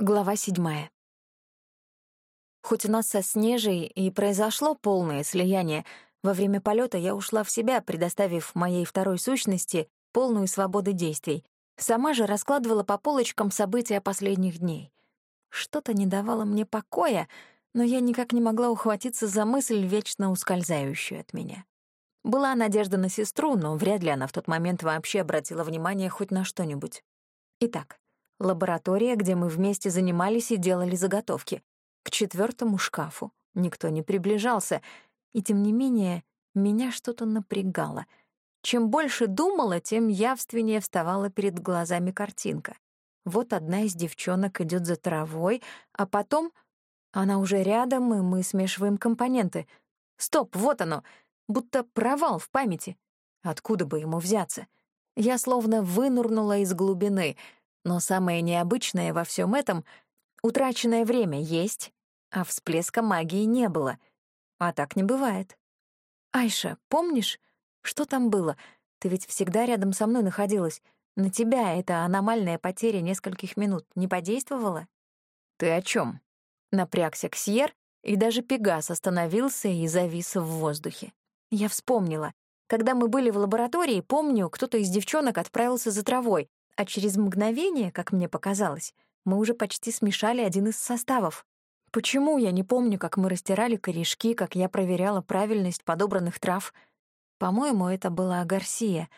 Глава седьмая. Хоть у нас со Снежей и произошло полное слияние, во время полета я ушла в себя, предоставив моей второй сущности полную свободу действий. Сама же раскладывала по полочкам события последних дней. Что-то не давало мне покоя, но я никак не могла ухватиться за мысль, вечно ускользающую от меня. Была надежда на сестру, но вряд ли она в тот момент вообще обратила внимание хоть на что-нибудь. Итак, Лаборатория, где мы вместе занимались и делали заготовки. К четвертому шкафу никто не приближался, и тем не менее меня что-то напрягало. Чем больше думала, тем явственнее вставала перед глазами картинка. Вот одна из девчонок идет за травой, а потом она уже рядом, и мы смешиваем компоненты. Стоп, вот оно, будто провал в памяти. Откуда бы ему взяться? Я словно вынурнула из глубины — но самое необычное во всем этом — утраченное время есть, а всплеска магии не было. А так не бывает. «Айша, помнишь, что там было? Ты ведь всегда рядом со мной находилась. На тебя эта аномальная потеря нескольких минут не подействовала?» «Ты о чем? Напрягся Ксьер, и даже Пегас остановился и завис в воздухе. Я вспомнила. Когда мы были в лаборатории, помню, кто-то из девчонок отправился за травой, а через мгновение, как мне показалось, мы уже почти смешали один из составов. Почему я не помню, как мы растирали корешки, как я проверяла правильность подобранных трав? По-моему, это была Гарсия.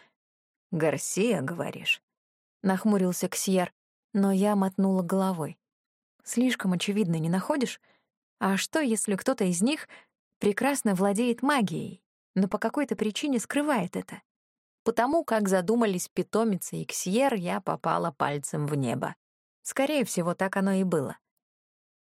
«Гарсия, говоришь?» — нахмурился Ксьер, но я мотнула головой. «Слишком очевидно, не находишь? А что, если кто-то из них прекрасно владеет магией, но по какой-то причине скрывает это? Потому как задумались питомица и Ксьер, я попала пальцем в небо. Скорее всего, так оно и было.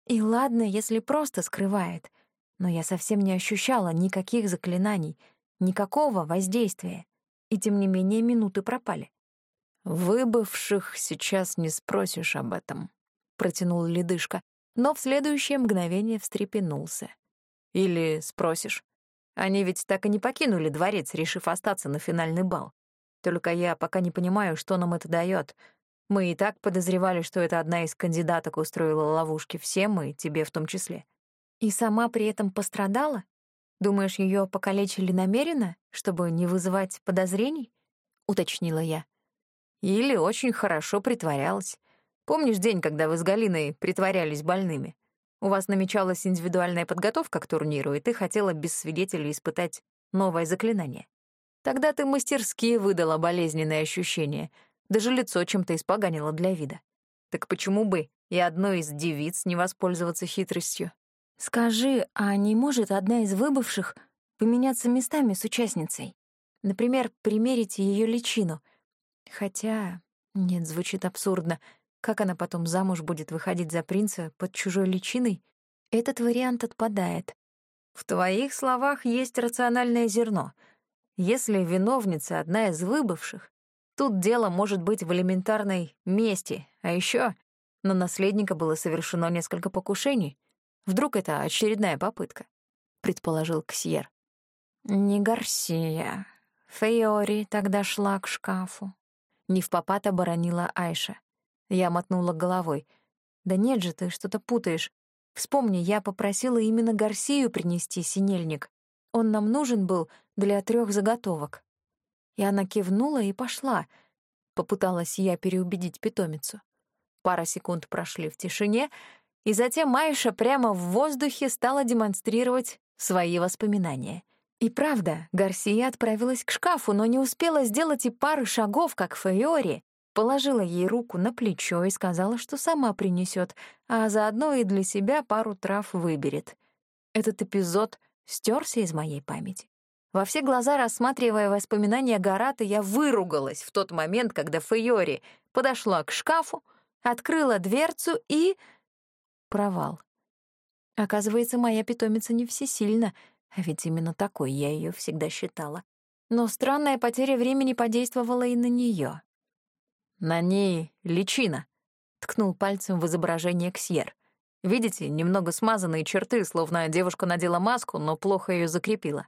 И ладно, если просто скрывает, но я совсем не ощущала никаких заклинаний, никакого воздействия, и тем не менее минуты пропали. «Выбывших сейчас не спросишь об этом», — протянул ледышка, но в следующее мгновение встрепенулся. «Или спросишь. Они ведь так и не покинули дворец, решив остаться на финальный бал. Только я пока не понимаю, что нам это дает. Мы и так подозревали, что это одна из кандидаток устроила ловушки всем, и тебе в том числе. И сама при этом пострадала? Думаешь, ее покалечили намеренно, чтобы не вызывать подозрений? Уточнила я. Или очень хорошо притворялась. Помнишь день, когда вы с Галиной притворялись больными? У вас намечалась индивидуальная подготовка к турниру, и ты хотела без свидетелей испытать новое заклинание. Тогда ты мастерски выдала болезненные ощущения, даже лицо чем-то испоганило для вида. Так почему бы и одной из девиц не воспользоваться хитростью? Скажи, а не может одна из выбывших поменяться местами с участницей? Например, примерить ее личину? Хотя, нет, звучит абсурдно. Как она потом замуж будет выходить за принца под чужой личиной? Этот вариант отпадает. В твоих словах есть рациональное зерно — если виновница одна из выбывших, тут дело может быть в элементарной мести, а еще на наследника было совершено несколько покушений. Вдруг это очередная попытка, предположил Ксьер. Не Гарсия. Фейори тогда шла к шкафу. Не в попад оборонила Айша. Я мотнула головой. Да нет же, ты что-то путаешь. Вспомни, я попросила именно Гарсию принести синельник. Он нам нужен был для трех заготовок. И она кивнула и пошла. Попыталась я переубедить питомицу. Пара секунд прошли в тишине, и затем Майша прямо в воздухе стала демонстрировать свои воспоминания. И правда, Гарсия отправилась к шкафу, но не успела сделать и пары шагов, как Фейори положила ей руку на плечо и сказала, что сама принесет, а заодно и для себя пару трав выберет. Этот эпизод стерся из моей памяти. Во все глаза рассматривая воспоминания Гарата, я выругалась в тот момент, когда Фейори подошла к шкафу, открыла дверцу и... Провал. Оказывается, моя питомица не всесильна, а ведь именно такой я ее всегда считала. Но странная потеря времени подействовала и на нее. «На ней личина», — ткнул пальцем в изображение Ксьер. Видите, немного смазанные черты, словно девушка надела маску, но плохо ее закрепила.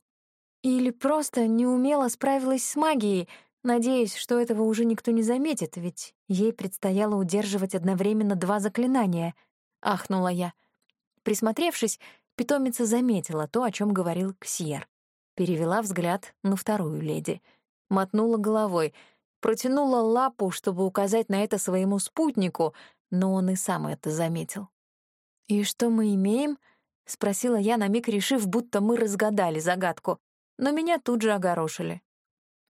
Или просто неумело справилась с магией, Надеюсь, что этого уже никто не заметит, ведь ей предстояло удерживать одновременно два заклинания. Ахнула я. Присмотревшись, питомица заметила то, о чем говорил Ксьер. Перевела взгляд на вторую леди. Мотнула головой, протянула лапу, чтобы указать на это своему спутнику, но он и сам это заметил. «И что мы имеем?» — спросила я, на миг решив, будто мы разгадали загадку. Но меня тут же огорошили.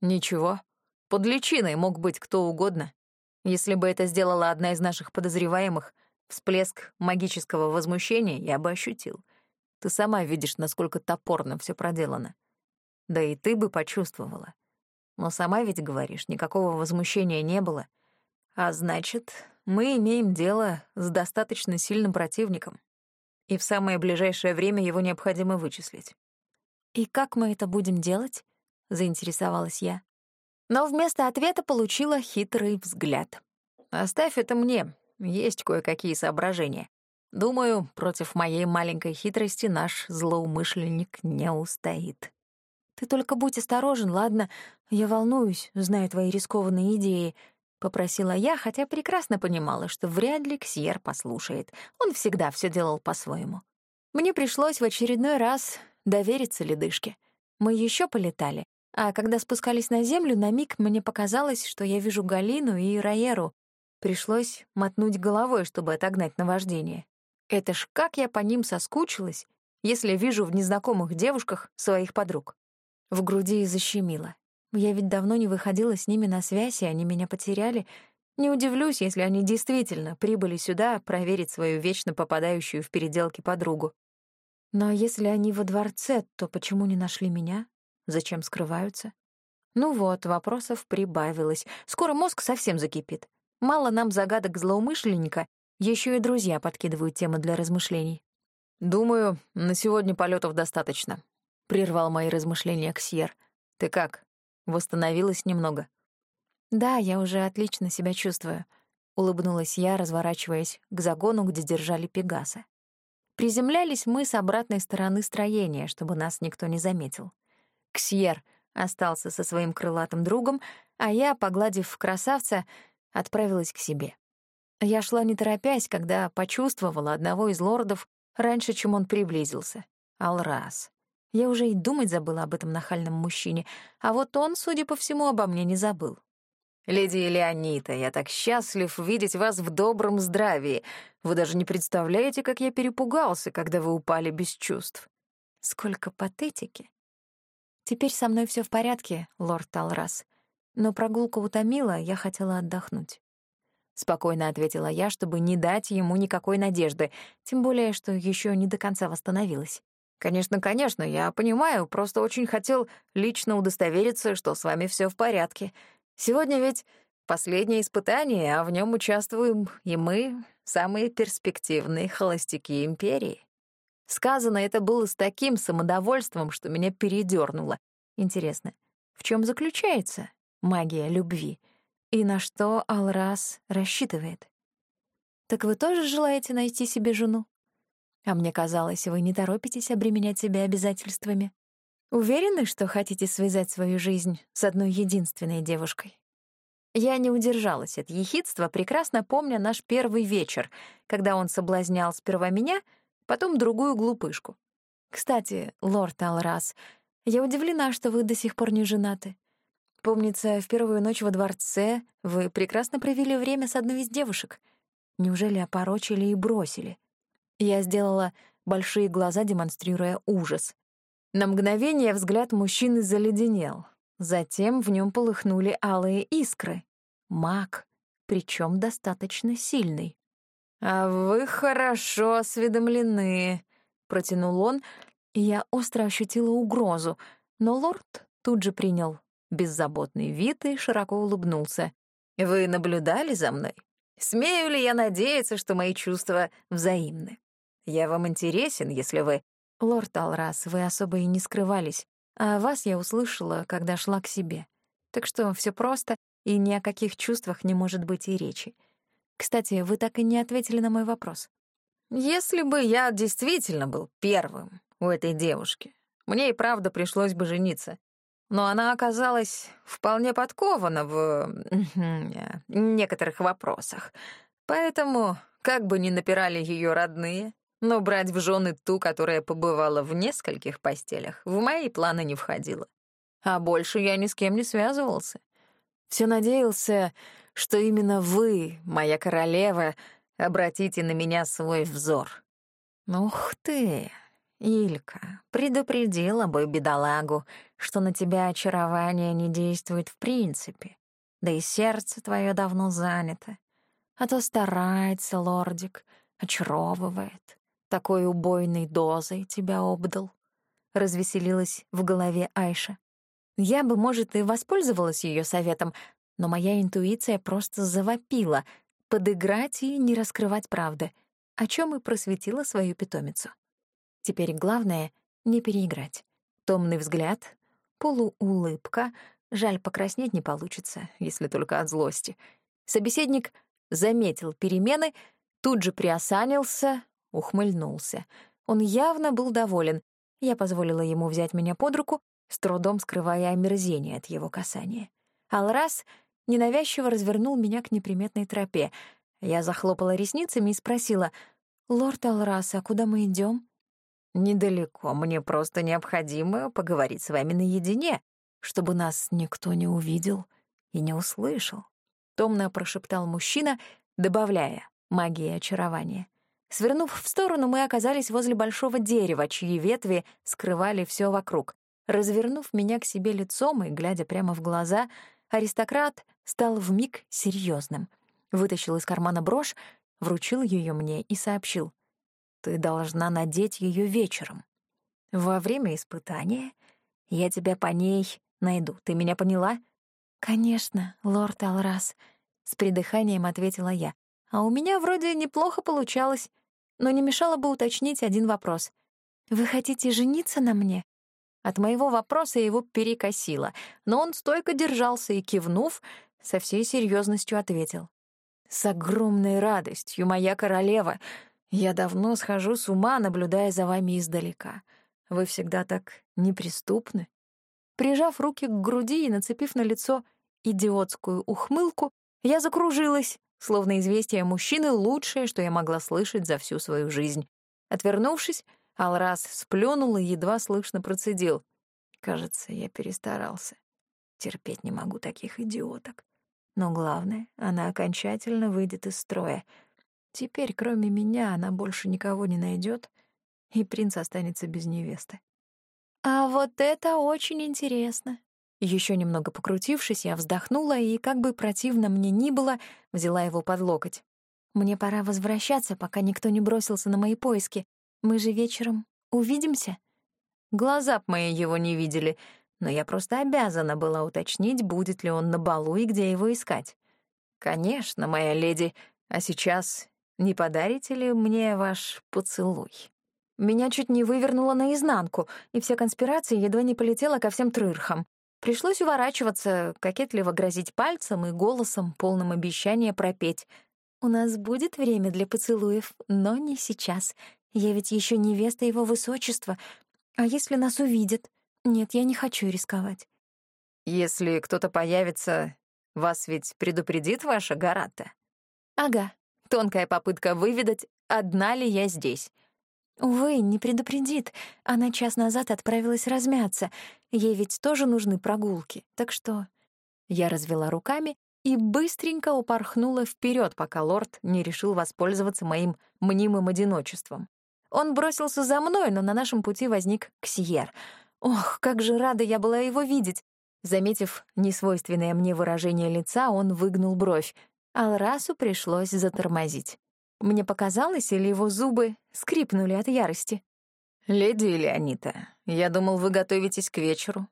«Ничего. Под личиной мог быть кто угодно. Если бы это сделала одна из наших подозреваемых, всплеск магического возмущения я бы ощутил. Ты сама видишь, насколько топорно все проделано. Да и ты бы почувствовала. Но сама ведь говоришь, никакого возмущения не было. А значит, мы имеем дело с достаточно сильным противником, и в самое ближайшее время его необходимо вычислить. «И как мы это будем делать?» — заинтересовалась я. Но вместо ответа получила хитрый взгляд. «Оставь это мне, есть кое-какие соображения. Думаю, против моей маленькой хитрости наш злоумышленник не устоит». «Ты только будь осторожен, ладно? Я волнуюсь, зная твои рискованные идеи», попросила я, хотя прекрасно понимала, что вряд ли Ксьер послушает. Он всегда все делал по-своему. Мне пришлось в очередной раз довериться ледышке. Мы еще полетали, а когда спускались на землю, на миг мне показалось, что я вижу Галину и Раеру. Пришлось мотнуть головой, чтобы отогнать наваждение. Это ж как я по ним соскучилась, если вижу в незнакомых девушках своих подруг. В груди защемило. Я ведь давно не выходила с ними на связь, и они меня потеряли. Не удивлюсь, если они действительно прибыли сюда проверить свою вечно попадающую в переделки подругу. Но если они во дворце, то почему не нашли меня? Зачем скрываются? Ну вот, вопросов прибавилось. Скоро мозг совсем закипит. Мало нам загадок злоумышленника, еще и друзья подкидывают темы для размышлений. «Думаю, на сегодня полетов достаточно», — прервал мои размышления Ксьер. «Ты как, Восстановилась немного. Да, я уже отлично себя чувствую, улыбнулась я, разворачиваясь к загону, где держали Пегаса. Приземлялись мы с обратной стороны строения, чтобы нас никто не заметил. Ксьер остался со своим крылатым другом, а я, погладив красавца, отправилась к себе. Я шла не торопясь, когда почувствовала одного из лордов раньше, чем он приблизился. Алрас. Я уже и думать забыла об этом нахальном мужчине, а вот он, судя по всему, обо мне не забыл. «Леди Леонита, я так счастлив видеть вас в добром здравии. Вы даже не представляете, как я перепугался, когда вы упали без чувств». Сколько патетики. Теперь со мной все в порядке, лорд Талрас. Но прогулка утомила, я хотела отдохнуть. Спокойно ответила я, чтобы не дать ему никакой надежды, тем более, что еще не до конца восстановилась. «Конечно, конечно, я понимаю, просто очень хотел лично удостовериться, что с вами все в порядке. Сегодня ведь последнее испытание, а в нем участвуем и мы, самые перспективные холостяки Империи». Сказано это было с таким самодовольством, что меня передернуло. Интересно, в чем заключается магия любви? И на что Алрас рассчитывает? «Так вы тоже желаете найти себе жену?» А мне казалось, вы не торопитесь обременять себя обязательствами. Уверены, что хотите связать свою жизнь с одной единственной девушкой? Я не удержалась от ехидства, прекрасно помня наш первый вечер, когда он соблазнял сперва меня, потом другую глупышку. Кстати, лорд Алрас, я удивлена, что вы до сих пор не женаты. Помнится, в первую ночь во дворце вы прекрасно провели время с одной из девушек. Неужели опорочили и бросили? Я сделала большие глаза, демонстрируя ужас. На мгновение взгляд мужчины заледенел. Затем в нем полыхнули алые искры. Маг, причем достаточно сильный. «А вы хорошо осведомлены», — протянул он, и я остро ощутила угрозу, но лорд тут же принял беззаботный вид и широко улыбнулся. «Вы наблюдали за мной? Смею ли я надеяться, что мои чувства взаимны?» Я вам интересен, если вы... Лорд Алрас, вы особо и не скрывались, а вас я услышала, когда шла к себе. Так что все просто, и ни о каких чувствах не может быть и речи. Кстати, вы так и не ответили на мой вопрос. Если бы я действительно был первым у этой девушки, мне и правда пришлось бы жениться. но она оказалась вполне подкована в некоторых вопросах. Поэтому, как бы ни напирали ее родные, но брать в жены ту, которая побывала в нескольких постелях, в мои планы не входило. А больше я ни с кем не связывался. Все надеялся, что именно вы, моя королева, обратите на меня свой взор. Ух ты, Илька, предупредила бы бедолагу, что на тебя очарование не действует в принципе, да и сердце твое давно занято. А то старается лордик, очаровывает, такой убойной дозой тебя обдал. Развеселилась в голове Айша. Я бы, может, и воспользовалась ее советом, но моя интуиция просто завопила подыграть и не раскрывать правды, о чем и просветила свою питомицу. Теперь главное — не переиграть. Томный взгляд, полуулыбка, жаль, покраснеть не получится, если только от злости. Собеседник заметил перемены, тут же приосанился, ухмыльнулся. Он явно был доволен. Я позволила ему взять меня под руку, с трудом скрывая омерзение от его касания. Алрас ненавязчиво развернул меня к неприметной тропе. Я захлопала ресницами и спросила, «Лорд Алрас, а куда мы идем? «Недалеко. Мне просто необходимо поговорить с вами наедине, чтобы нас никто не увидел и не услышал», — томно прошептал мужчина, добавляя магии очарования. Свернув в сторону, мы оказались возле большого дерева, чьи ветви скрывали все вокруг. Развернув меня к себе лицом и глядя прямо в глаза, аристократ стал вмиг серьезным. Вытащил из кармана брошь, вручил ее мне и сообщил. Ты должна надеть ее вечером. Во время испытания я тебя по ней найду. Ты меня поняла? Конечно, лорд Алрас, с придыханием ответила я. А у меня вроде неплохо получалось, но не мешало бы уточнить один вопрос. Вы хотите жениться на мне? От моего вопроса его перекосило, но он стойко держался и, кивнув, со всей серьезностью ответил. «С огромной радостью, моя королева, я давно схожу с ума, наблюдая за вами издалека. Вы всегда так неприступны. Прижав руки к груди и нацепив на лицо идиотскую ухмылку, я закружилась, словно известие мужчины — лучшее, что я могла слышать за всю свою жизнь. Отвернувшись, Алрас сплюнул и едва слышно процедил. Кажется, я перестарался. Терпеть не могу таких идиоток. Но главное, она окончательно выйдет из строя — Теперь, кроме меня, она больше никого не найдет, и принц останется без невесты. А вот это очень интересно. Еще немного покрутившись, я вздохнула и, как бы противно мне ни было, взяла его под локоть. Мне пора возвращаться, пока никто не бросился на мои поиски. Мы же вечером увидимся. Глаза б мои его не видели, но я просто обязана была уточнить, будет ли он на балу и где его искать. Конечно, моя леди, а сейчас не подарите ли мне ваш поцелуй? Меня чуть не вывернуло наизнанку, и вся конспирация едва не полетела ко всем трырхам. Пришлось уворачиваться, кокетливо грозить пальцем и голосом, полным обещания пропеть. «У нас будет время для поцелуев, но не сейчас. Я ведь еще невеста его высочества. А если нас увидят? Нет, я не хочу рисковать». «Если кто-то появится, вас ведь предупредит ваша Гарата?» «Ага, Тонкая попытка выведать, одна ли я здесь. Увы, не предупредит. Она час назад отправилась размяться. Ей ведь тоже нужны прогулки. Так что... Я развела руками и быстренько упорхнула вперед, пока лорд не решил воспользоваться моим мнимым одиночеством. Он бросился за мной, но на нашем пути возник Ксиер. Ох, как же рада я была его видеть! Заметив несвойственное мне выражение лица, он выгнул бровь. Алрасу пришлось затормозить. Мне показалось, или его зубы скрипнули от ярости. «Леди Леонита, я думал, вы готовитесь к вечеру».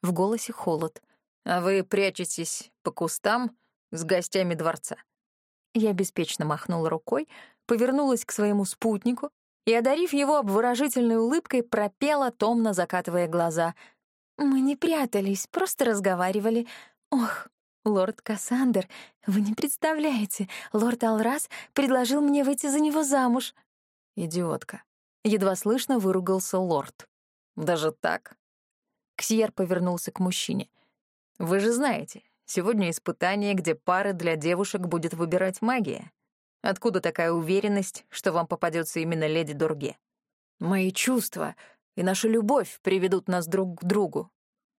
В голосе холод. «А вы прячетесь по кустам с гостями дворца». Я беспечно махнула рукой, повернулась к своему спутнику и, одарив его обворожительной улыбкой, пропела, томно закатывая глаза. «Мы не прятались, просто разговаривали. Ох, «Лорд Кассандр, вы не представляете, лорд Алрас предложил мне выйти за него замуж». «Идиотка». Едва слышно выругался лорд. «Даже так?» Ксьер повернулся к мужчине. «Вы же знаете, сегодня испытание, где пары для девушек будет выбирать магия. Откуда такая уверенность, что вам попадется именно леди Дурге? Мои чувства и наша любовь приведут нас друг к другу.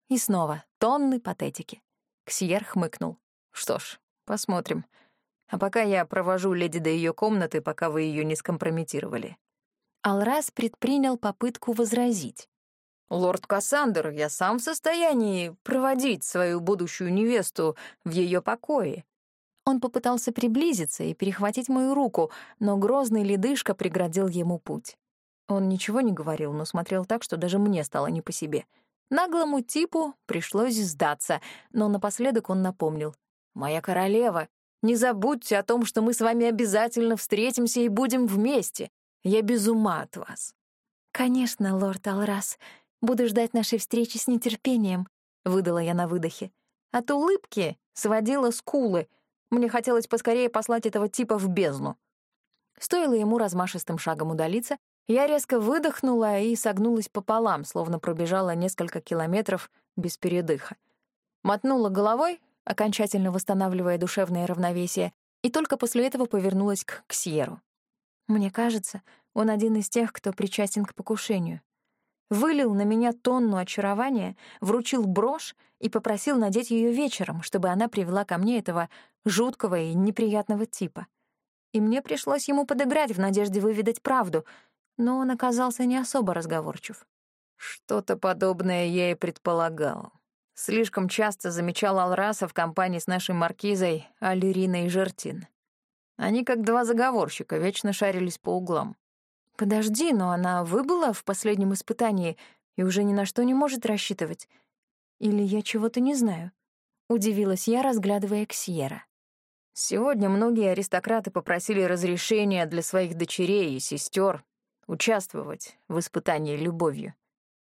И снова тонны патетики. Ксьер хмыкнул. Что ж, посмотрим. А пока я провожу леди до ее комнаты, пока вы ее не скомпрометировали. Алрас предпринял попытку возразить. «Лорд Кассандр, я сам в состоянии проводить свою будущую невесту в ее покое. Он попытался приблизиться и перехватить мою руку, но грозный ледышка преградил ему путь. Он ничего не говорил, но смотрел так, что даже мне стало не по себе. Наглому типу пришлось сдаться, но напоследок он напомнил. «Моя королева, не забудьте о том, что мы с вами обязательно встретимся и будем вместе. Я без ума от вас». «Конечно, лорд Алрас. Буду ждать нашей встречи с нетерпением», — выдала я на выдохе. От улыбки сводила скулы — мне хотелось поскорее послать этого типа в бездну. Стоило ему размашистым шагом удалиться, я резко выдохнула и согнулась пополам, словно пробежала несколько километров без передыха. Мотнула головой, окончательно восстанавливая душевное равновесие, и только после этого повернулась к Ксьеру. Мне кажется, он один из тех, кто причастен к покушению вылил на меня тонну очарования, вручил брошь и попросил надеть ее вечером, чтобы она привела ко мне этого жуткого и неприятного типа. И мне пришлось ему подыграть в надежде выведать правду, но он оказался не особо разговорчив. Что-то подобное я и предполагал. Слишком часто замечал Алраса в компании с нашей маркизой Алириной Жертин. Они как два заговорщика, вечно шарились по углам. Подожди, но она выбыла в последнем испытании и уже ни на что не может рассчитывать. Или я чего-то не знаю? Удивилась я, разглядывая Ксьера. Сегодня многие аристократы попросили разрешения для своих дочерей и сестер участвовать в испытании любовью.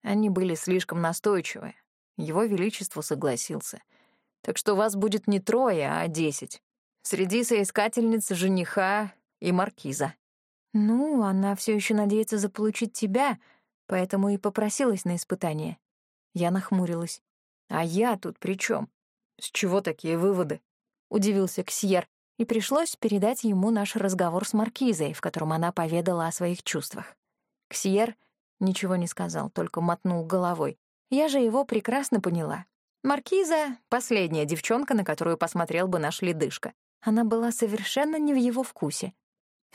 Они были слишком настойчивы. Его Величество согласился. Так что вас будет не трое, а десять. Среди соискательниц жениха и маркиза. «Ну, она все еще надеется заполучить тебя, поэтому и попросилась на испытание». Я нахмурилась. «А я тут при чем? С чего такие выводы?» — удивился Ксьер, и пришлось передать ему наш разговор с Маркизой, в котором она поведала о своих чувствах. Ксьер ничего не сказал, только мотнул головой. Я же его прекрасно поняла. Маркиза — последняя девчонка, на которую посмотрел бы наш ледышка. Она была совершенно не в его вкусе.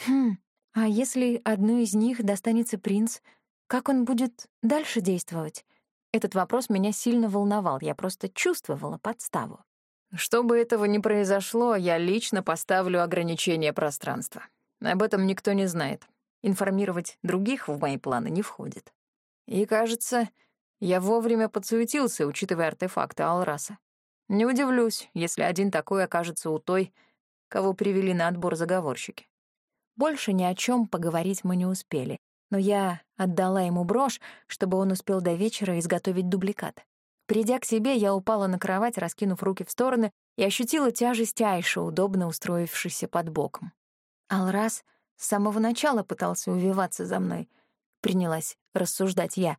Хм, а если одной из них достанется принц, как он будет дальше действовать? Этот вопрос меня сильно волновал, я просто чувствовала подставу. Чтобы этого не произошло, я лично поставлю ограничение пространства. Об этом никто не знает. Информировать других в мои планы не входит. И, кажется, я вовремя подсуетился, учитывая артефакты Алраса. Не удивлюсь, если один такой окажется у той, кого привели на отбор заговорщики. Больше ни о чем поговорить мы не успели, но я отдала ему брошь, чтобы он успел до вечера изготовить дубликат. Придя к себе, я упала на кровать, раскинув руки в стороны, и ощутила тяжесть Айши, удобно устроившейся под боком. Алрас с самого начала пытался увиваться за мной. Принялась рассуждать я.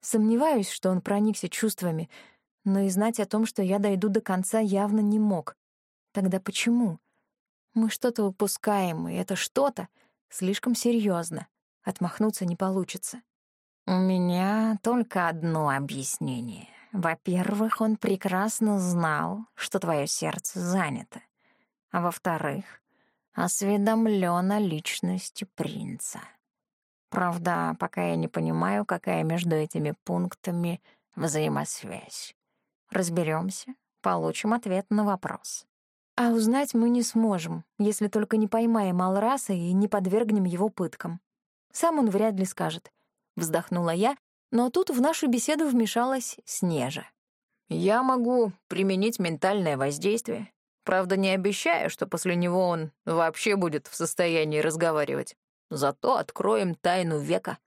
Сомневаюсь, что он проникся чувствами, но и знать о том, что я дойду до конца, явно не мог. Тогда почему? Мы что-то упускаем, и это что-то слишком серьезно. Отмахнуться не получится. У меня только одно объяснение. Во-первых, он прекрасно знал, что твое сердце занято. А во-вторых, осведомлен о личности принца. Правда, пока я не понимаю, какая между этими пунктами взаимосвязь. Разберемся, получим ответ на вопрос. А узнать мы не сможем, если только не поймаем Алраса и не подвергнем его пыткам. Сам он вряд ли скажет. Вздохнула я, но тут в нашу беседу вмешалась Снежа. «Я могу применить ментальное воздействие. Правда, не обещаю, что после него он вообще будет в состоянии разговаривать. Зато откроем тайну века».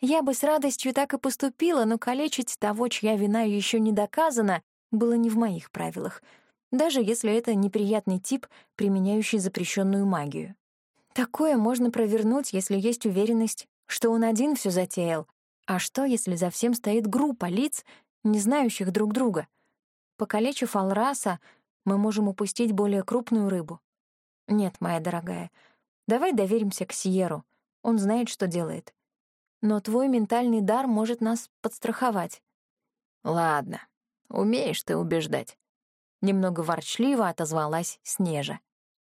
Я бы с радостью так и поступила, но калечить того, чья вина еще не доказана, было не в моих правилах — даже если это неприятный тип, применяющий запрещенную магию. Такое можно провернуть, если есть уверенность, что он один все затеял. А что, если за всем стоит группа лиц, не знающих друг друга. Покалечив Алраса, мы можем упустить более крупную рыбу. Нет, моя дорогая, давай доверимся к Сьеру. Он знает, что делает. Но твой ментальный дар может нас подстраховать. Ладно, умеешь ты убеждать. Немного ворчливо отозвалась Снежа.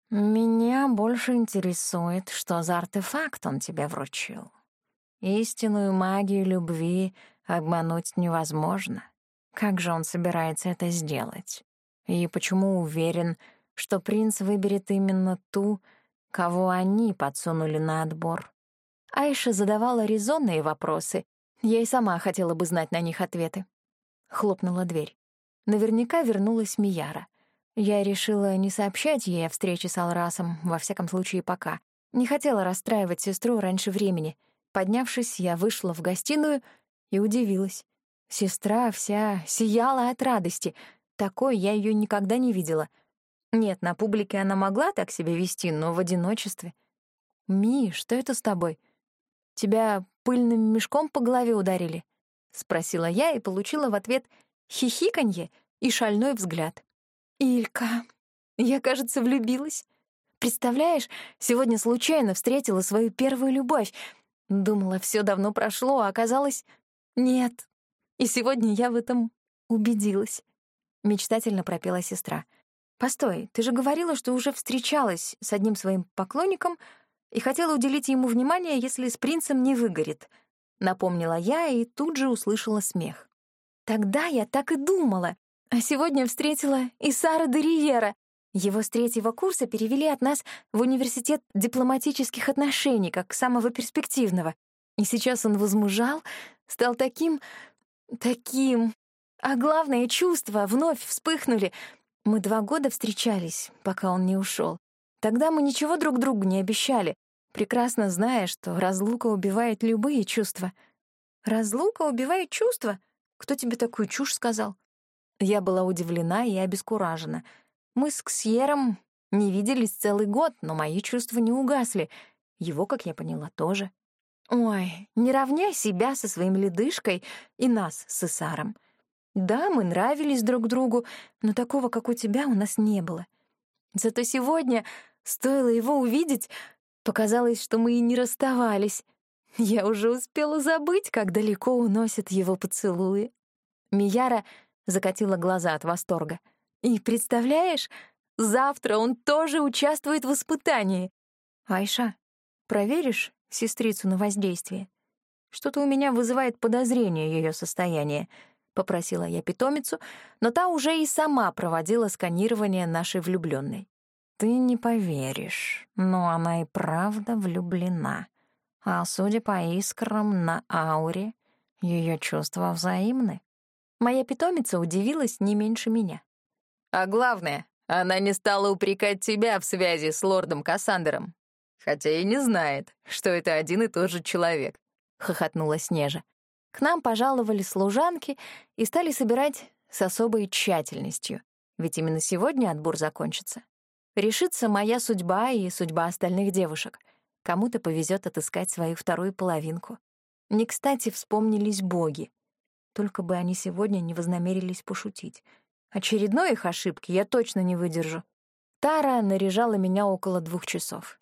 Меня больше интересует, что за артефакт он тебе вручил. Истинную магию любви обмануть невозможно. Как же он собирается это сделать? И почему уверен, что принц выберет именно ту, кого они подсунули на отбор? Айша задавала резонные вопросы. Я и сама хотела бы знать на них ответы. Хлопнула дверь. Наверняка вернулась Мияра. Я решила не сообщать ей о встрече с Алрасом, во всяком случае пока. Не хотела расстраивать сестру раньше времени. Поднявшись, я вышла в гостиную и удивилась. Сестра вся сияла от радости. Такой я ее никогда не видела. Нет, на публике она могла так себя вести, но в одиночестве. «Ми, что это с тобой? Тебя пыльным мешком по голове ударили?» — спросила я и получила в ответ хихиканье и шальной взгляд. «Илька, я, кажется, влюбилась. Представляешь, сегодня случайно встретила свою первую любовь. Думала, все давно прошло, а оказалось, нет. И сегодня я в этом убедилась. Мечтательно пропела сестра. «Постой, ты же говорила, что уже встречалась с одним своим поклонником и хотела уделить ему внимание, если с принцем не выгорит», — напомнила я и тут же услышала смех. «Тогда я так и думала, а сегодня встретила Исара Дериера. Его с третьего курса перевели от нас в университет дипломатических отношений, как самого перспективного. И сейчас он возмужал, стал таким... таким... А главное, чувства вновь вспыхнули. Мы два года встречались, пока он не ушел. Тогда мы ничего друг другу не обещали, прекрасно зная, что разлука убивает любые чувства. Разлука убивает чувства? Кто тебе такую чушь сказал? Я была удивлена и обескуражена. Мы с Ксьером не виделись целый год, но мои чувства не угасли. Его, как я поняла, тоже. Ой, не равняй себя со своим ледышкой и нас с Исаром. Да, мы нравились друг другу, но такого, как у тебя, у нас не было. Зато сегодня, стоило его увидеть, показалось, что мы и не расставались. Я уже успела забыть, как далеко уносят его поцелуи. Мияра закатила глаза от восторга. И представляешь, завтра он тоже участвует в испытании. Айша, проверишь сестрицу на воздействие? Что-то у меня вызывает подозрение ее состояние. Попросила я питомицу, но та уже и сама проводила сканирование нашей влюбленной. Ты не поверишь, но она и правда влюблена. А судя по искрам на ауре, ее чувства взаимны. Моя питомица удивилась не меньше меня. А главное, она не стала упрекать тебя в связи с лордом Кассандером, хотя и не знает, что это один и тот же человек», — хохотнула Снежа. К нам пожаловали служанки и стали собирать с особой тщательностью, ведь именно сегодня отбор закончится. Решится моя судьба и судьба остальных девушек. Кому-то повезет отыскать свою вторую половинку. Не кстати вспомнились боги. Только бы они сегодня не вознамерились пошутить. Очередной их ошибки я точно не выдержу. Тара наряжала меня около двух часов.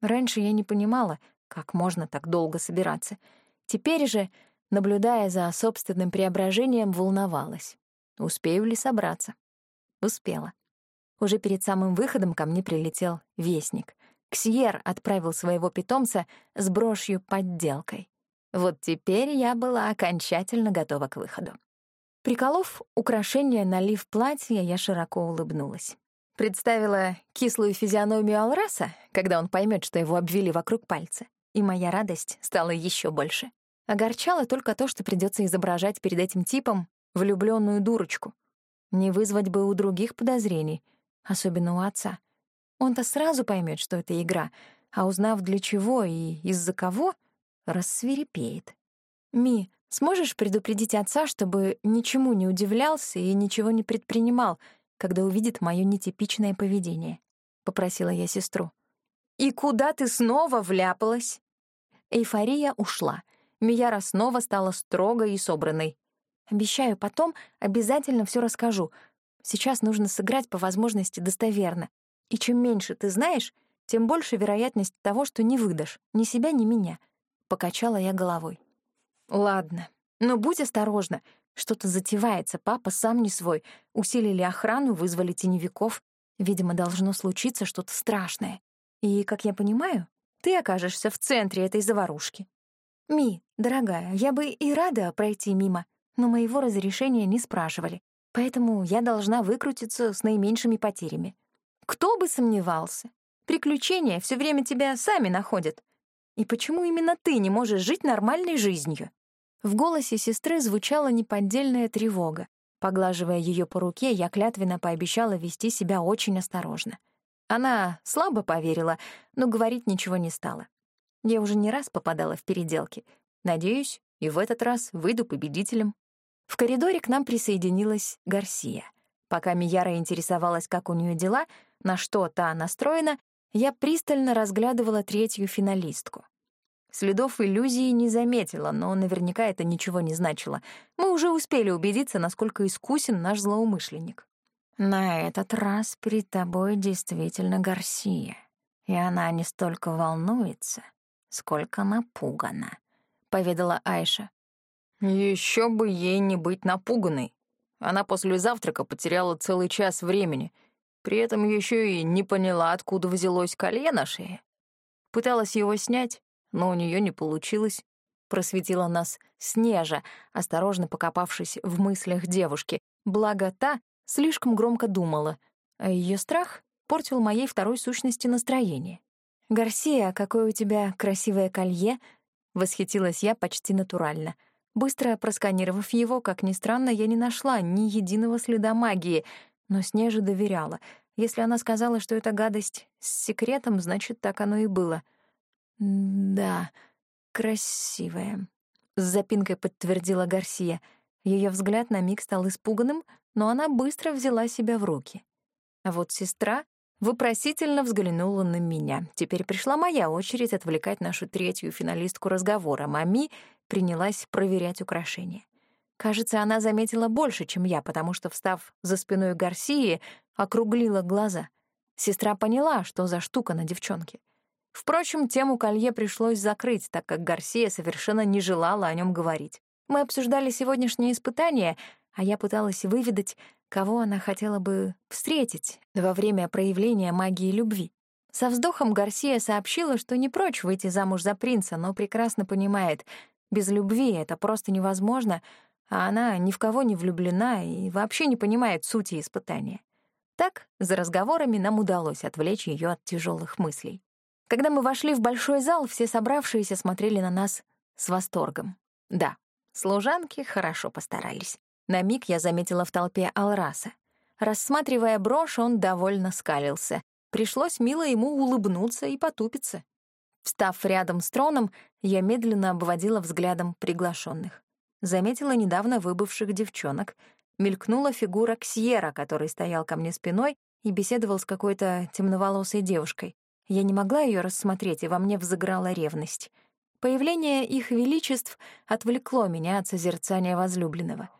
Раньше я не понимала, как можно так долго собираться. Теперь же, наблюдая за собственным преображением, волновалась. Успею ли собраться? Успела. Уже перед самым выходом ко мне прилетел вестник. Ксьер отправил своего питомца с брошью-подделкой. Вот теперь я была окончательно готова к выходу. Приколов украшение на лиф платья, я широко улыбнулась. Представила кислую физиономию Алраса, когда он поймет, что его обвили вокруг пальца, и моя радость стала еще больше. Огорчало только то, что придется изображать перед этим типом влюбленную дурочку. Не вызвать бы у других подозрений, особенно у отца. Он-то сразу поймет, что это игра, а узнав для чего и из-за кого — рассвирепеет. «Ми, сможешь предупредить отца, чтобы ничему не удивлялся и ничего не предпринимал, когда увидит моё нетипичное поведение?» — попросила я сестру. «И куда ты снова вляпалась?» Эйфория ушла. Мияра снова стала строгой и собранной. Обещаю, потом обязательно все расскажу. Сейчас нужно сыграть по возможности достоверно. И чем меньше ты знаешь, тем больше вероятность того, что не выдашь ни себя, ни меня. Покачала я головой. Ладно, но будь осторожна. Что-то затевается, папа сам не свой. Усилили охрану, вызвали теневиков. Видимо, должно случиться что-то страшное. И, как я понимаю, ты окажешься в центре этой заварушки. Ми, дорогая, я бы и рада пройти мимо, но моего разрешения не спрашивали, поэтому я должна выкрутиться с наименьшими потерями. Кто бы сомневался? Приключения все время тебя сами находят. И почему именно ты не можешь жить нормальной жизнью? В голосе сестры звучала неподдельная тревога. Поглаживая ее по руке, я клятвенно пообещала вести себя очень осторожно. Она слабо поверила, но говорить ничего не стала. Я уже не раз попадала в переделки. Надеюсь, и в этот раз выйду победителем. В коридоре к нам присоединилась Гарсия. Пока Мияра интересовалась, как у нее дела, на что та настроена, я пристально разглядывала третью финалистку. Следов иллюзии не заметила, но наверняка это ничего не значило. Мы уже успели убедиться, насколько искусен наш злоумышленник. «На этот раз перед тобой действительно Гарсия, и она не столько волнуется, сколько напугана», — поведала Айша. Еще бы ей не быть напуганной. Она после завтрака потеряла целый час времени, при этом еще и не поняла, откуда взялось колье на шее. Пыталась его снять, но у нее не получилось. Просветила нас Снежа, осторожно покопавшись в мыслях девушки, благо та слишком громко думала, а ее страх портил моей второй сущности настроение. «Гарсия, какое у тебя красивое колье!» — восхитилась я почти натурально. Быстро просканировав его, как ни странно, я не нашла ни единого следа магии, но Снеже доверяла. Если она сказала, что это гадость с секретом, значит, так оно и было. «Да, красивая», — с запинкой подтвердила Гарсия. Ее взгляд на миг стал испуганным, но она быстро взяла себя в руки. А вот сестра вопросительно взглянула на меня. Теперь пришла моя очередь отвлекать нашу третью финалистку разговора. Мами принялась проверять украшения. Кажется, она заметила больше, чем я, потому что, встав за спиной Гарсии, округлила глаза. Сестра поняла, что за штука на девчонке. Впрочем, тему колье пришлось закрыть, так как Гарсия совершенно не желала о нем говорить. Мы обсуждали сегодняшнее испытание, а я пыталась выведать, кого она хотела бы встретить во время проявления магии любви. Со вздохом Гарсия сообщила, что не прочь выйти замуж за принца, но прекрасно понимает, без любви это просто невозможно, а она ни в кого не влюблена и вообще не понимает сути испытания. Так, за разговорами нам удалось отвлечь ее от тяжелых мыслей. Когда мы вошли в большой зал, все собравшиеся смотрели на нас с восторгом. Да, служанки хорошо постарались. На миг я заметила в толпе Алраса. Рассматривая брошь, он довольно скалился. Пришлось мило ему улыбнуться и потупиться. Встав рядом с троном, я медленно обводила взглядом приглашенных. Заметила недавно выбывших девчонок. Мелькнула фигура Ксьера, который стоял ко мне спиной и беседовал с какой-то темноволосой девушкой. Я не могла ее рассмотреть, и во мне взыграла ревность. Появление их величеств отвлекло меня от созерцания возлюбленного.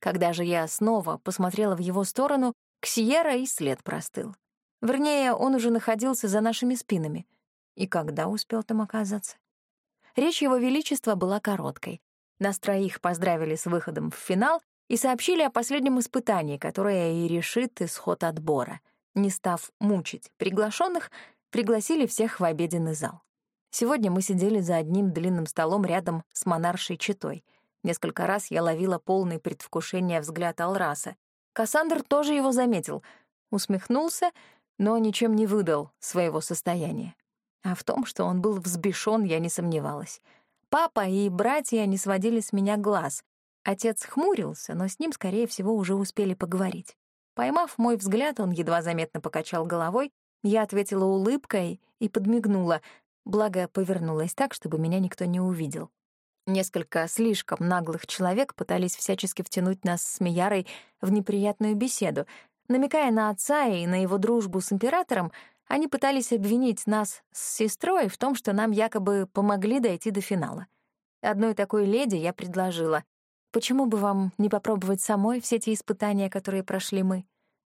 Когда же я снова посмотрела в его сторону, Ксиера и след простыл. Вернее, он уже находился за нашими спинами. И когда успел там оказаться? Речь его величества была короткой. Нас троих поздравили с выходом в финал и сообщили о последнем испытании, которое и решит исход отбора. Не став мучить приглашенных, пригласили всех в обеденный зал. Сегодня мы сидели за одним длинным столом рядом с монаршей Читой. Несколько раз я ловила полный предвкушения взгляд Алраса. Кассандр тоже его заметил, усмехнулся, но ничем не выдал своего состояния. А в том, что он был взбешен, я не сомневалась. Папа и братья не сводили с меня глаз. Отец хмурился, но с ним, скорее всего, уже успели поговорить. Поймав мой взгляд, он едва заметно покачал головой я ответила улыбкой и подмигнула, благо повернулась так, чтобы меня никто не увидел. Несколько слишком наглых человек пытались всячески втянуть нас с Миярой в неприятную беседу. Намекая на отца и на его дружбу с императором, они пытались обвинить нас с сестрой в том, что нам якобы помогли дойти до финала. Одной такой леди я предложила. почему бы вам не попробовать самой все те испытания, которые прошли мы?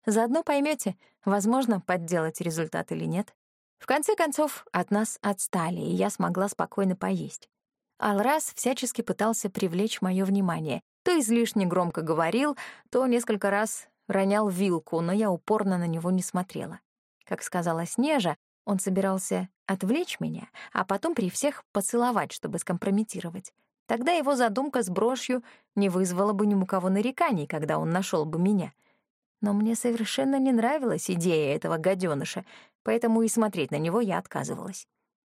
Заодно поймете, возможно подделать результат или нет. В конце концов, от нас отстали, и я смогла спокойно поесть. Алрас всячески пытался привлечь мое внимание. То излишне громко говорил, то несколько раз ронял вилку, но я упорно на него не смотрела. Как сказала Снежа, он собирался отвлечь меня, а потом при всех поцеловать, чтобы скомпрометировать. Тогда его задумка с брошью не вызвала бы ни у кого нареканий, когда он нашел бы меня. Но мне совершенно не нравилась идея этого гаденыша, поэтому и смотреть на него я отказывалась.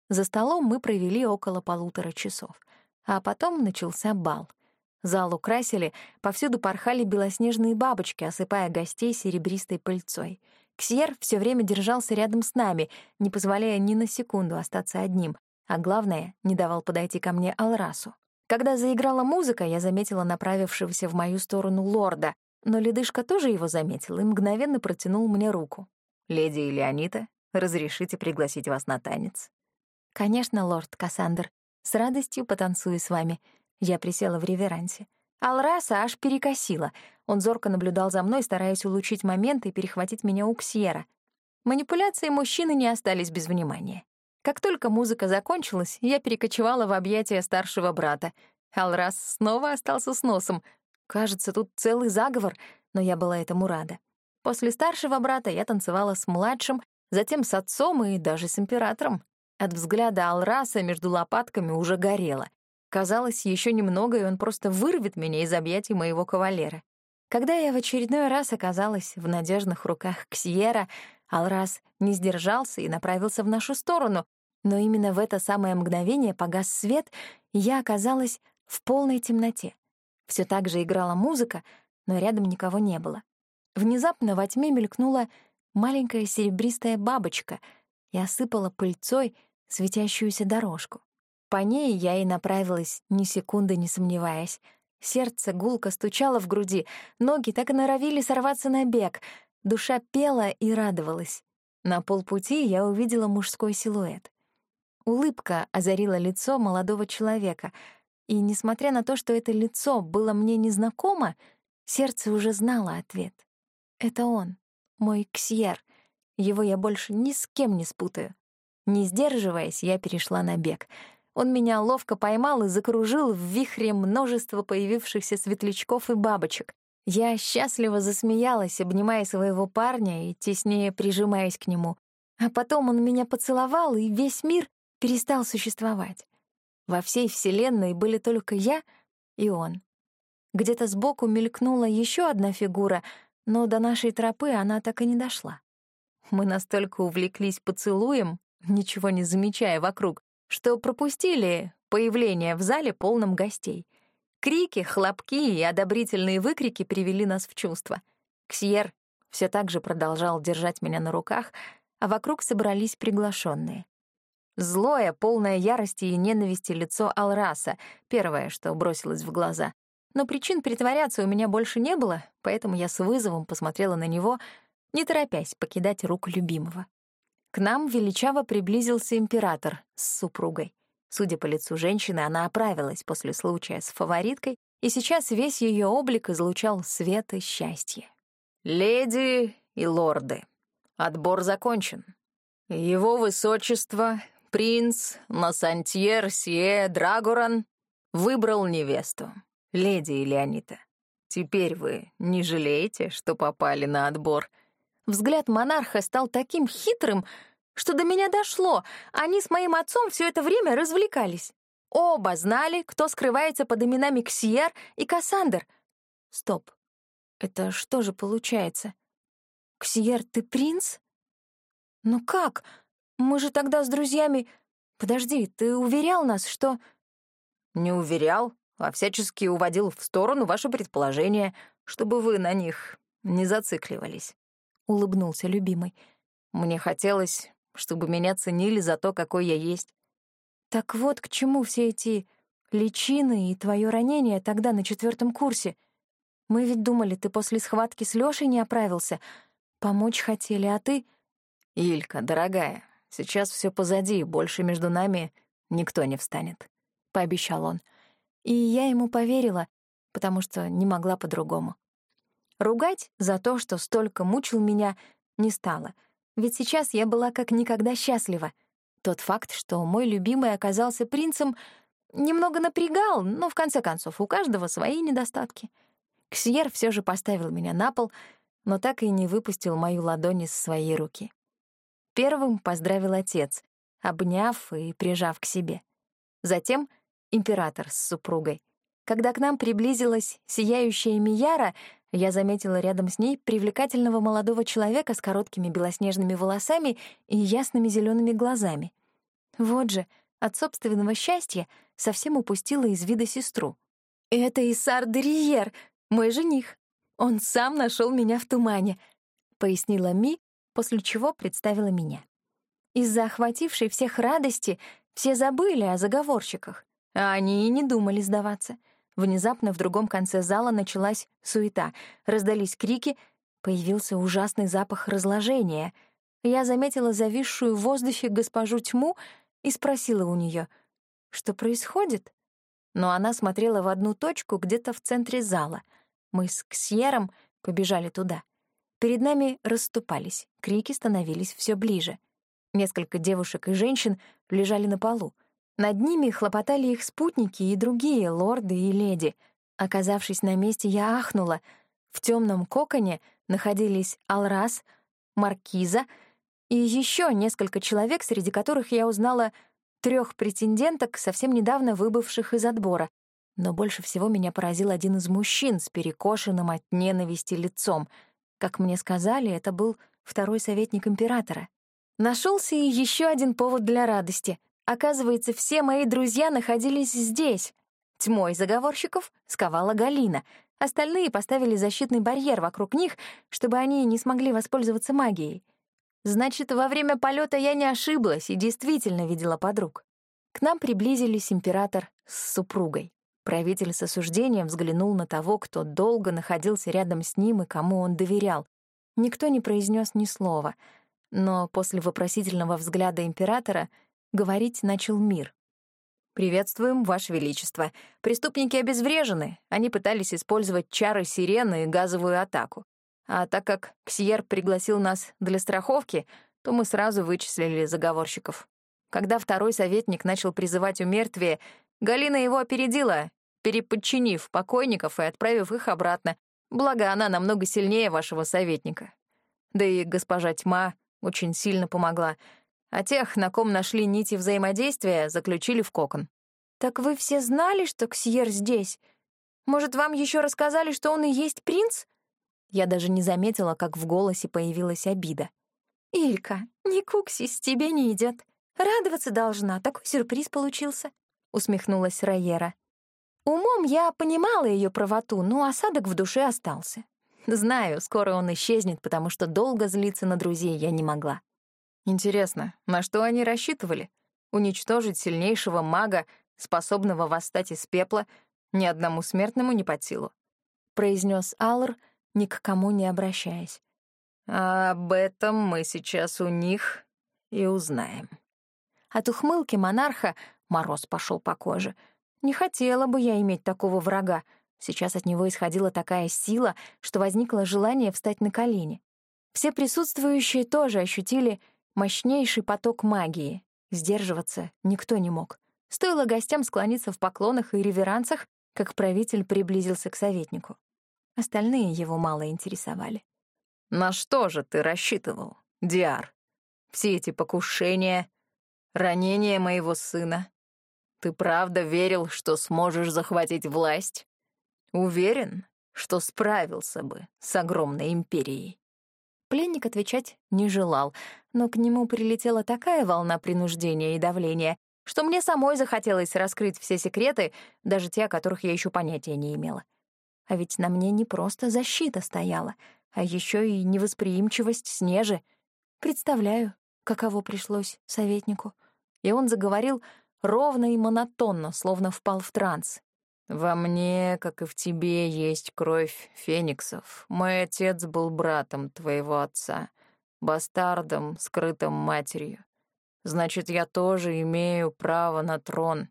За столом мы провели около полутора часов, а потом начался бал. Зал украсили, повсюду порхали белоснежные бабочки, осыпая гостей серебристой пыльцой. Ксьер все время держался рядом с нами, не позволяя ни на секунду остаться одним, а главное, не давал подойти ко мне Алрасу. Когда заиграла музыка, я заметила направившегося в мою сторону лорда, но ледышка тоже его заметил и мгновенно протянул мне руку. «Леди Леонита, разрешите пригласить вас на танец?» «Конечно, лорд Кассандр. С радостью потанцую с вами». Я присела в реверансе. Алраса аж перекосила. Он зорко наблюдал за мной, стараясь улучшить момент и перехватить меня у Ксьера. Манипуляции мужчины не остались без внимания. Как только музыка закончилась, я перекочевала в объятия старшего брата. Алрас снова остался с носом. Кажется, тут целый заговор, но я была этому рада. После старшего брата я танцевала с младшим, затем с отцом и даже с императором. От взгляда Алраса между лопатками уже горело. Казалось, еще немного, и он просто вырвет меня из объятий моего кавалера. Когда я в очередной раз оказалась в надежных руках Ксьера, Алрас не сдержался и направился в нашу сторону, но именно в это самое мгновение погас свет, и я оказалась в полной темноте. Все так же играла музыка, но рядом никого не было. Внезапно во тьме мелькнула маленькая серебристая бабочка и осыпала пыльцой светящуюся дорожку. По ней я и направилась, ни секунды не сомневаясь. Сердце гулко стучало в груди, ноги так и норовили сорваться на бег, душа пела и радовалась. На полпути я увидела мужской силуэт. Улыбка озарила лицо молодого человека, и, несмотря на то, что это лицо было мне незнакомо, сердце уже знало ответ. Это он, мой Ксьер. Его я больше ни с кем не спутаю. Не сдерживаясь, я перешла на бег. Он меня ловко поймал и закружил в вихре множество появившихся светлячков и бабочек. Я счастливо засмеялась, обнимая своего парня и теснее прижимаясь к нему. А потом он меня поцеловал, и весь мир перестал существовать. Во всей Вселенной были только я и он. Где-то сбоку мелькнула еще одна фигура, но до нашей тропы она так и не дошла. Мы настолько увлеклись поцелуем, ничего не замечая вокруг, что пропустили появление в зале полном гостей. Крики, хлопки и одобрительные выкрики привели нас в чувство. Ксьер все так же продолжал держать меня на руках, а вокруг собрались приглашенные. Злое, полное ярости и ненависти лицо Алраса — первое, что бросилось в глаза. Но причин притворяться у меня больше не было, поэтому я с вызовом посмотрела на него, не торопясь покидать рук любимого. К нам величаво приблизился император с супругой. Судя по лицу женщины, она оправилась после случая с фавориткой, и сейчас весь ее облик излучал свет и счастье. «Леди и лорды, отбор закончен. Его высочество принц Насантьер Сие Драгоран выбрал невесту, леди Леонита. Теперь вы не жалеете, что попали на отбор?» Взгляд монарха стал таким хитрым, что до меня дошло. Они с моим отцом все это время развлекались. Оба знали, кто скрывается под именами Ксиер и Кассандр. Стоп. Это что же получается? Ксиер, ты принц? Ну как? Мы же тогда с друзьями... Подожди, ты уверял нас, что... Не уверял, а всячески уводил в сторону ваши предположения, чтобы вы на них не зацикливались. Улыбнулся любимый. Мне хотелось, чтобы меня ценили за то, какой я есть. Так вот к чему все эти личины и твое ранение тогда на четвертом курсе. Мы ведь думали, ты после схватки с Лёшей не оправился. Помочь хотели, а ты... Илька, дорогая, Сейчас все позади, больше между нами никто не встанет», — пообещал он. И я ему поверила, потому что не могла по-другому. Ругать за то, что столько мучил меня, не стала, ведь сейчас я была как никогда счастлива. Тот факт, что мой любимый оказался принцем, немного напрягал, но в конце концов у каждого свои недостатки. Ксьер все же поставил меня на пол, но так и не выпустил мою ладонь из своей руки. Первым поздравил отец, обняв и прижав к себе. Затем император с супругой. Когда к нам приблизилась сияющая Мияра, я заметила рядом с ней привлекательного молодого человека с короткими белоснежными волосами и ясными зелеными глазами. Вот же, от собственного счастья совсем упустила из вида сестру. «Это Исар Дериер, мой жених. Он сам нашел меня в тумане», — пояснила Ми, после чего представила меня. Из-за охватившей всех радости все забыли о заговорщиках, а они и не думали сдаваться — Внезапно в другом конце зала началась суета, раздались крики, появился ужасный запах разложения. Я заметила зависшую в воздухе госпожу Тьму и спросила у нее, что происходит. Но она смотрела в одну точку где-то в центре зала. Мы с Ксьером побежали туда. Перед нами расступались, крики становились все ближе. Несколько девушек и женщин лежали на полу — над ними хлопотали их спутники и другие лорды и леди. Оказавшись на месте, я ахнула. В темном коконе находились Алрас, Маркиза и еще несколько человек, среди которых я узнала трех претенденток, совсем недавно выбывших из отбора. Но больше всего меня поразил один из мужчин с перекошенным от ненависти лицом. Как мне сказали, это был второй советник императора. Нашелся и еще один повод для радости — Оказывается, все мои друзья находились здесь. Тьмой заговорщиков сковала Галина. Остальные поставили защитный барьер вокруг них, чтобы они не смогли воспользоваться магией. Значит, во время полета я не ошиблась и действительно видела подруг. К нам приблизились император с супругой. Правитель с осуждением взглянул на того, кто долго находился рядом с ним и кому он доверял. Никто не произнес ни слова, но после вопросительного взгляда императора — Говорить начал мир. «Приветствуем, Ваше Величество. Преступники обезврежены. Они пытались использовать чары сирены и газовую атаку. А так как Ксьер пригласил нас для страховки, то мы сразу вычислили заговорщиков. Когда второй советник начал призывать умертвие, Галина его опередила, переподчинив покойников и отправив их обратно. Благо, она намного сильнее вашего советника. Да и госпожа Тьма очень сильно помогла — а тех, на ком нашли нити взаимодействия, заключили в кокон. «Так вы все знали, что Ксьер здесь? Может, вам еще рассказали, что он и есть принц?» Я даже не заметила, как в голосе появилась обида. «Илька, не куксись, тебе не идет. Радоваться должна, такой сюрприз получился», — усмехнулась Райера. Умом я понимала ее правоту, но осадок в душе остался. Знаю, скоро он исчезнет, потому что долго злиться на друзей я не могла. Интересно, на что они рассчитывали? Уничтожить сильнейшего мага, способного восстать из пепла, ни одному смертному не под силу? Произнес Алр, ни к кому не обращаясь. А об этом мы сейчас у них и узнаем. От ухмылки монарха мороз пошел по коже. Не хотела бы я иметь такого врага. Сейчас от него исходила такая сила, что возникло желание встать на колени. Все присутствующие тоже ощутили Мощнейший поток магии. Сдерживаться никто не мог. Стоило гостям склониться в поклонах и реверансах, как правитель приблизился к советнику. Остальные его мало интересовали. «На что же ты рассчитывал, Диар? Все эти покушения, ранения моего сына. Ты правда верил, что сможешь захватить власть? Уверен, что справился бы с огромной империей?» Пленник отвечать не желал, но к нему прилетела такая волна принуждения и давления, что мне самой захотелось раскрыть все секреты, даже те, о которых я еще понятия не имела. А ведь на мне не просто защита стояла, а еще и невосприимчивость снежи. Представляю, каково пришлось советнику. И он заговорил ровно и монотонно, словно впал в транс. «Во мне, как и в тебе, есть кровь фениксов. Мой отец был братом твоего отца, бастардом, скрытым матерью. Значит, я тоже имею право на трон.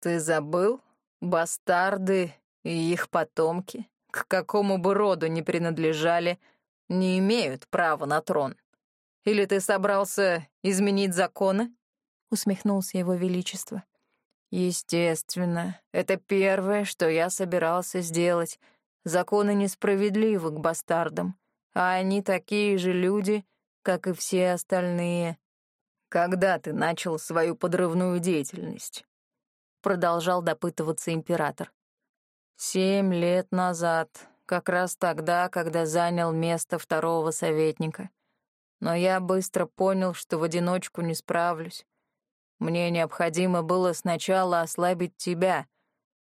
Ты забыл? Бастарды и их потомки, к какому бы роду ни принадлежали, не имеют права на трон. Или ты собрался изменить законы?» — усмехнулся его величество. «Естественно, это первое, что я собирался сделать. Законы несправедливы к бастардам, а они такие же люди, как и все остальные. Когда ты начал свою подрывную деятельность?» Продолжал допытываться император. «Семь лет назад, как раз тогда, когда занял место второго советника. Но я быстро понял, что в одиночку не справлюсь. Мне необходимо было сначала ослабить тебя.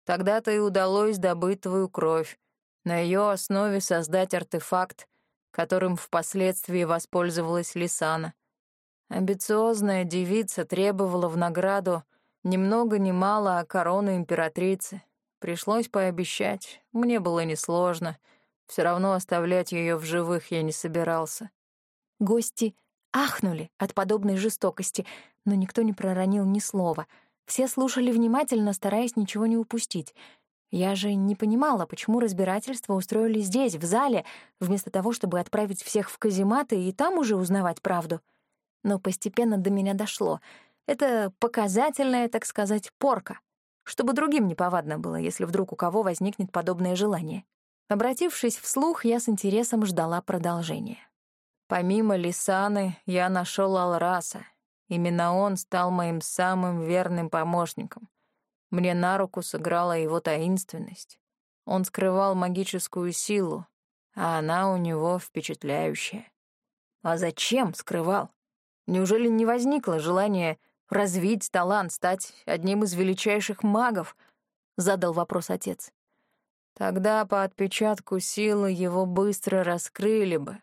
Тогда-то и удалось добыть твою кровь, на ее основе создать артефакт, которым впоследствии воспользовалась Лисана. Амбициозная девица требовала в награду ни много ни мало, а корону императрицы. Пришлось пообещать, мне было несложно. Все равно оставлять ее в живых я не собирался. Гости ахнули от подобной жестокости, но никто не проронил ни слова. Все слушали внимательно, стараясь ничего не упустить. Я же не понимала, почему разбирательство устроили здесь, в зале, вместо того, чтобы отправить всех в казематы и там уже узнавать правду. Но постепенно до меня дошло. Это показательная, так сказать, порка, чтобы другим неповадно было, если вдруг у кого возникнет подобное желание. Обратившись вслух, я с интересом ждала продолжения. Помимо Лисаны, я нашел Алраса. Именно он стал моим самым верным помощником. Мне на руку сыграла его таинственность. Он скрывал магическую силу, а она у него впечатляющая. А зачем скрывал? Неужели не возникло желания развить талант, стать одним из величайших магов? Задал вопрос отец. Тогда по отпечатку силы его быстро раскрыли бы,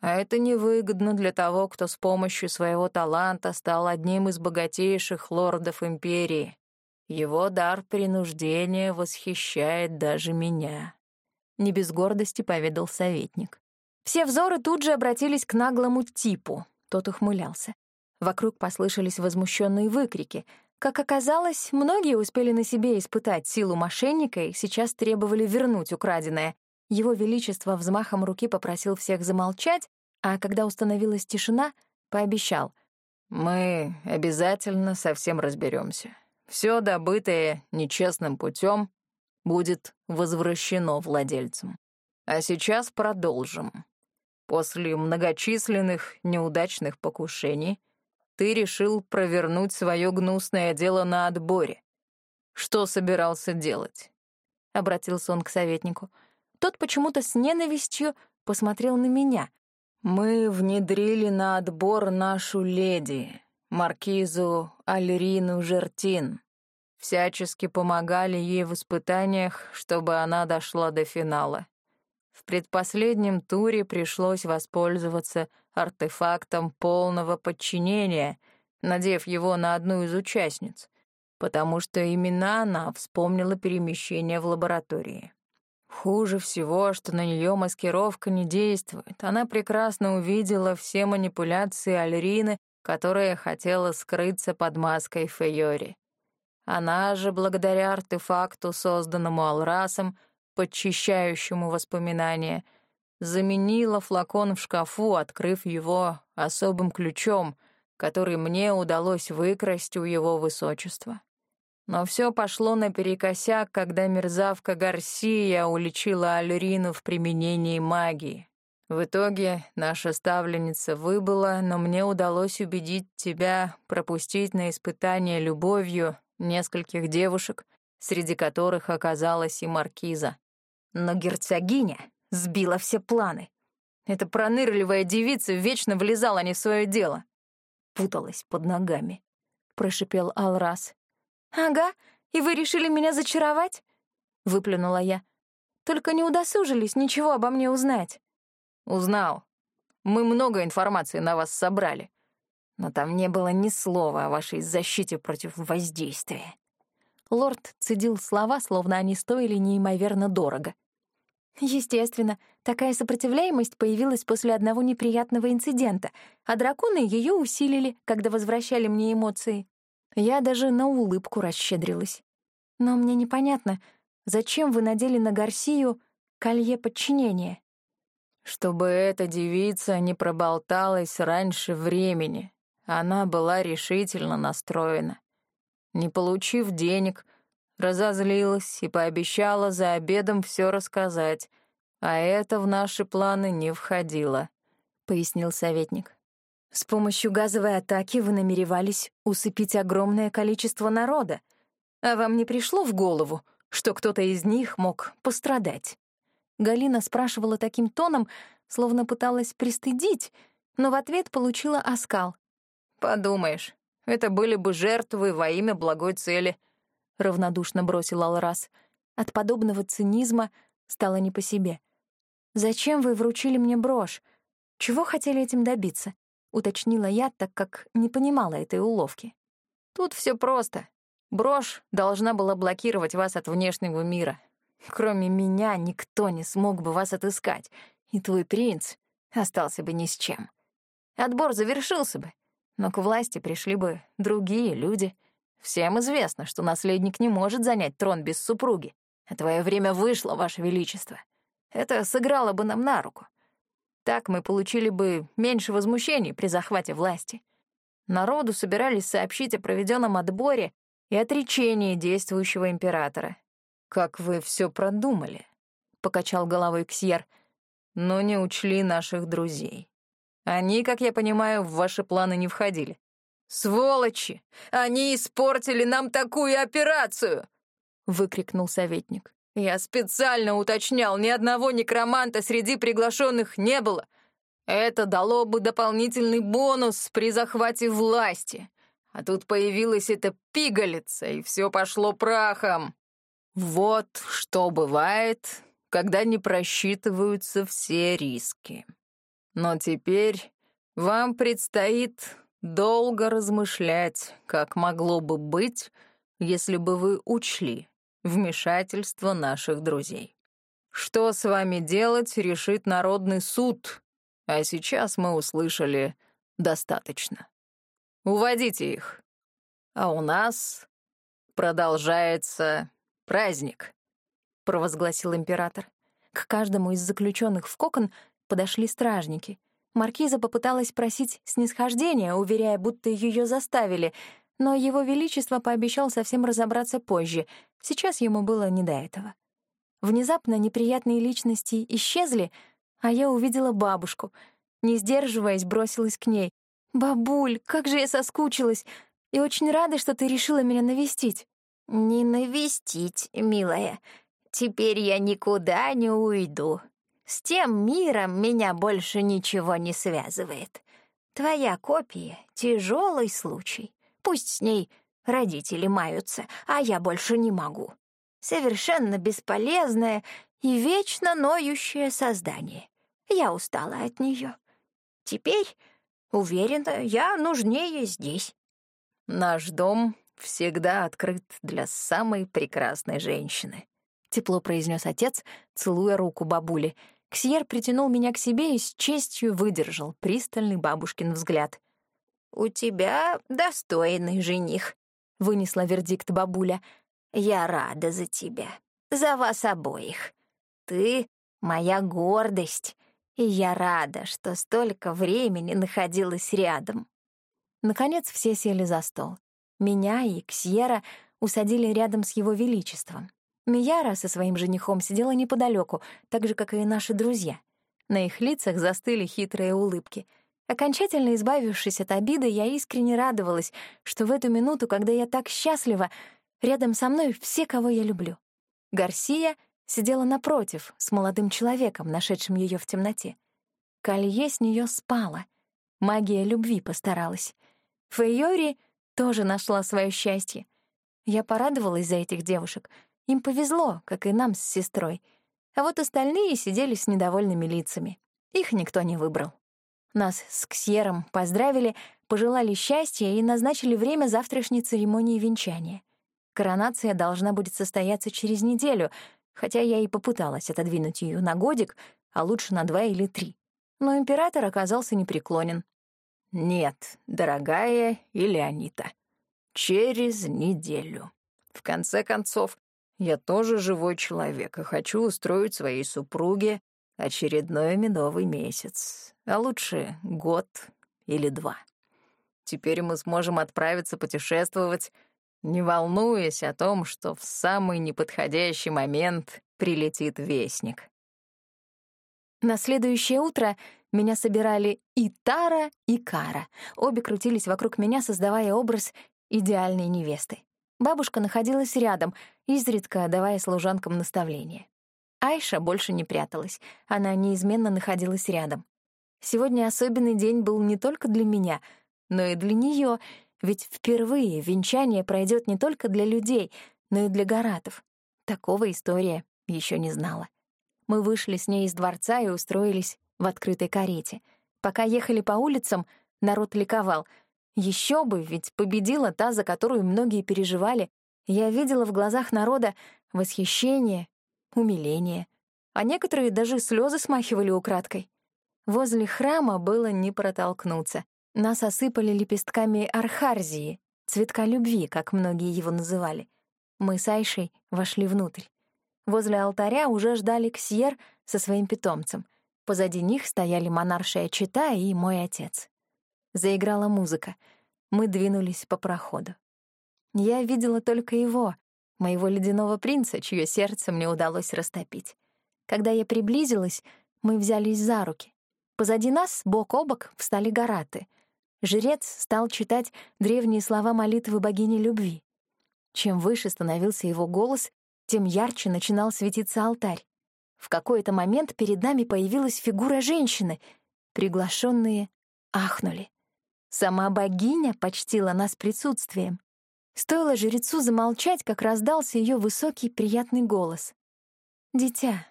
а это невыгодно для того, кто с помощью своего таланта стал одним из богатейших лордов империи. Его дар принуждения восхищает даже меня. Не без гордости поведал советник. Все взоры тут же обратились к наглому типу. Тот ухмылялся. Вокруг послышались возмущенные выкрики. Как оказалось, многие успели на себе испытать силу мошенника и сейчас требовали вернуть украденное, его Величество взмахом руки попросил всех замолчать, а когда установилась тишина, пообещал. «Мы обязательно со всем разберемся. Все добытое нечестным путем будет возвращено владельцам. А сейчас продолжим. После многочисленных неудачных покушений ты решил провернуть свое гнусное дело на отборе. Что собирался делать?» Обратился он к советнику — тот почему-то с ненавистью посмотрел на меня. «Мы внедрили на отбор нашу леди, маркизу Альрину Жертин. Всячески помогали ей в испытаниях, чтобы она дошла до финала. В предпоследнем туре пришлось воспользоваться артефактом полного подчинения, надев его на одну из участниц, потому что именно она вспомнила перемещение в лаборатории. Хуже всего, что на нее маскировка не действует. Она прекрасно увидела все манипуляции Альрины, которая хотела скрыться под маской Фейори. Она же, благодаря артефакту, созданному Алрасом, подчищающему воспоминания, заменила флакон в шкафу, открыв его особым ключом, который мне удалось выкрасть у его высочества. Но все пошло наперекосяк, когда мерзавка Гарсия уличила Альрину в применении магии. В итоге наша ставленница выбыла, но мне удалось убедить тебя пропустить на испытание любовью нескольких девушек, среди которых оказалась и маркиза. Но герцогиня сбила все планы. Эта пронырливая девица вечно влезала не в свое дело. Путалась под ногами, — прошипел Алрас. «Ага, и вы решили меня зачаровать?» — выплюнула я. «Только не удосужились ничего обо мне узнать». «Узнал. Мы много информации на вас собрали. Но там не было ни слова о вашей защите против воздействия». Лорд цедил слова, словно они стоили неимоверно дорого. Естественно, такая сопротивляемость появилась после одного неприятного инцидента, а драконы ее усилили, когда возвращали мне эмоции. Я даже на улыбку расщедрилась. Но мне непонятно, зачем вы надели на Гарсию колье подчинения?» «Чтобы эта девица не проболталась раньше времени. Она была решительно настроена. Не получив денег, разозлилась и пообещала за обедом все рассказать, а это в наши планы не входило», — пояснил советник. «С помощью газовой атаки вы намеревались усыпить огромное количество народа, а вам не пришло в голову, что кто-то из них мог пострадать?» Галина спрашивала таким тоном, словно пыталась пристыдить, но в ответ получила оскал. «Подумаешь, это были бы жертвы во имя благой цели», — равнодушно бросил Алрас. От подобного цинизма стало не по себе. «Зачем вы вручили мне брошь? Чего хотели этим добиться?» — уточнила я, так как не понимала этой уловки. «Тут все просто. Брошь должна была блокировать вас от внешнего мира. Кроме меня никто не смог бы вас отыскать, и твой принц остался бы ни с чем. Отбор завершился бы, но к власти пришли бы другие люди. Всем известно, что наследник не может занять трон без супруги, а твое время вышло, Ваше Величество. Это сыграло бы нам на руку. Так мы получили бы меньше возмущений при захвате власти. Народу собирались сообщить о проведенном отборе и отречении действующего императора. «Как вы все продумали», — покачал головой Ксьер, «но не учли наших друзей. Они, как я понимаю, в ваши планы не входили». «Сволочи! Они испортили нам такую операцию!» — выкрикнул советник. Я специально уточнял, ни одного некроманта среди приглашенных не было. Это дало бы дополнительный бонус при захвате власти. А тут появилась эта пигалица, и все пошло прахом. Вот что бывает, когда не просчитываются все риски. Но теперь вам предстоит долго размышлять, как могло бы быть, если бы вы учли вмешательство наших друзей. Что с вами делать, решит Народный суд, а сейчас мы услышали достаточно. Уводите их. А у нас продолжается праздник, провозгласил император. К каждому из заключенных в кокон подошли стражники. Маркиза попыталась просить снисхождения, уверяя, будто ее заставили, но его величество пообещал совсем разобраться позже. Сейчас ему было не до этого. Внезапно неприятные личности исчезли, а я увидела бабушку. Не сдерживаясь, бросилась к ней. «Бабуль, как же я соскучилась! И очень рада, что ты решила меня навестить». «Не навестить, милая. Теперь я никуда не уйду. С тем миром меня больше ничего не связывает. Твоя копия — тяжелый случай. Пусть с ней родители маются, а я больше не могу. Совершенно бесполезное и вечно ноющее создание. Я устала от нее. Теперь, уверена, я нужнее здесь. Наш дом всегда открыт для самой прекрасной женщины, тепло произнес отец, целуя руку бабули. Ксьер притянул меня к себе и с честью выдержал пристальный бабушкин взгляд. «У тебя достойный жених», — вынесла вердикт бабуля. «Я рада за тебя, за вас обоих. Ты — моя гордость, и я рада, что столько времени находилась рядом». Наконец все сели за стол. Меня и Ксьера усадили рядом с его величеством. Мияра со своим женихом сидела неподалеку, так же, как и наши друзья. На их лицах застыли хитрые улыбки — Окончательно избавившись от обиды, я искренне радовалась, что в эту минуту, когда я так счастлива, рядом со мной все, кого я люблю. Гарсия сидела напротив, с молодым человеком, нашедшим ее в темноте. Колье с нее спало. Магия любви постаралась. Фейори тоже нашла свое счастье. Я порадовалась за этих девушек. Им повезло, как и нам с сестрой. А вот остальные сидели с недовольными лицами. Их никто не выбрал. Нас с Ксьером поздравили, пожелали счастья и назначили время завтрашней церемонии венчания. Коронация должна будет состояться через неделю, хотя я и попыталась отодвинуть ее на годик, а лучше на два или три. Но император оказался непреклонен. «Нет, дорогая Илеонита, через неделю. В конце концов, Я тоже живой человек и хочу устроить своей супруге очередной медовый месяц, а лучше год или два. Теперь мы сможем отправиться путешествовать, не волнуясь о том, что в самый неподходящий момент прилетит вестник. На следующее утро меня собирали и Тара, и Кара. Обе крутились вокруг меня, создавая образ идеальной невесты. Бабушка находилась рядом, изредка давая служанкам наставления. Айша больше не пряталась, она неизменно находилась рядом. Сегодня особенный день был не только для меня, но и для нее, ведь впервые венчание пройдет не только для людей, но и для гаратов. Такого история еще не знала. Мы вышли с ней из дворца и устроились в открытой карете. Пока ехали по улицам, народ ликовал — еще бы, ведь победила та, за которую многие переживали. Я видела в глазах народа восхищение, умиление, а некоторые даже слезы смахивали украдкой. Возле храма было не протолкнуться. Нас осыпали лепестками архарзии, цветка любви, как многие его называли. Мы с Айшей вошли внутрь. Возле алтаря уже ждали Ксьер со своим питомцем. Позади них стояли монаршая чита и мой отец. Заиграла музыка. Мы двинулись по проходу. Я видела только его, моего ледяного принца, чье сердце мне удалось растопить. Когда я приблизилась, мы взялись за руки. Позади нас, бок о бок, встали гораты. Жрец стал читать древние слова молитвы богини любви. Чем выше становился его голос, тем ярче начинал светиться алтарь. В какой-то момент перед нами появилась фигура женщины. Приглашенные ахнули. Сама богиня почтила нас присутствием. Стоило жрецу замолчать, как раздался ее высокий приятный голос. «Дитя,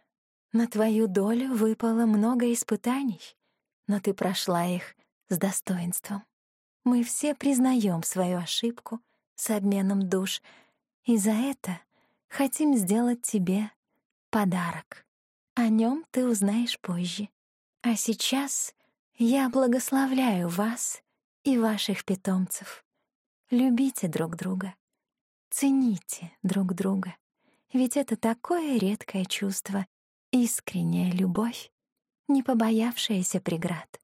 на твою долю выпало много испытаний, но ты прошла их с достоинством. Мы все признаем свою ошибку с обменом душ, и за это хотим сделать тебе подарок. О нем ты узнаешь позже. А сейчас я благословляю вас и ваших питомцев. Любите друг друга, цените друг друга, ведь это такое редкое чувство, искренняя любовь, не побоявшаяся преград.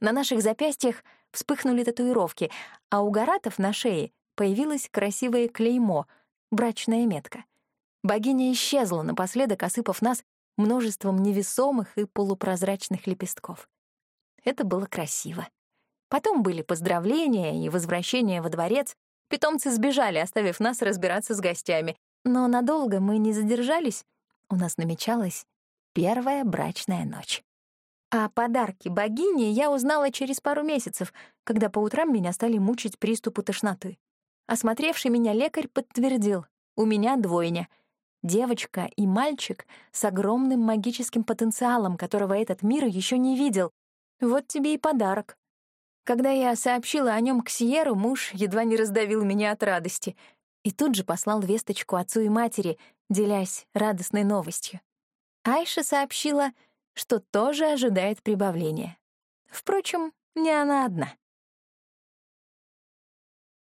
На наших запястьях вспыхнули татуировки, а у гаратов на шее появилось красивое клеймо, брачная метка. Богиня исчезла напоследок, осыпав нас множеством невесомых и полупрозрачных лепестков. Это было красиво. Потом были поздравления и возвращение во дворец. Питомцы сбежали, оставив нас разбираться с гостями. Но надолго мы не задержались. У нас намечалась первая брачная ночь. А подарки богини я узнала через пару месяцев, когда по утрам меня стали мучить приступы тошноты. Осмотревший меня лекарь подтвердил, у меня двойня. Девочка и мальчик с огромным магическим потенциалом, которого этот мир еще не видел. Вот тебе и подарок. Когда я сообщила о нем к Сиеру, муж едва не раздавил меня от радости и тут же послал весточку отцу и матери, делясь радостной новостью. Айша сообщила, что тоже ожидает прибавления. Впрочем, не она одна.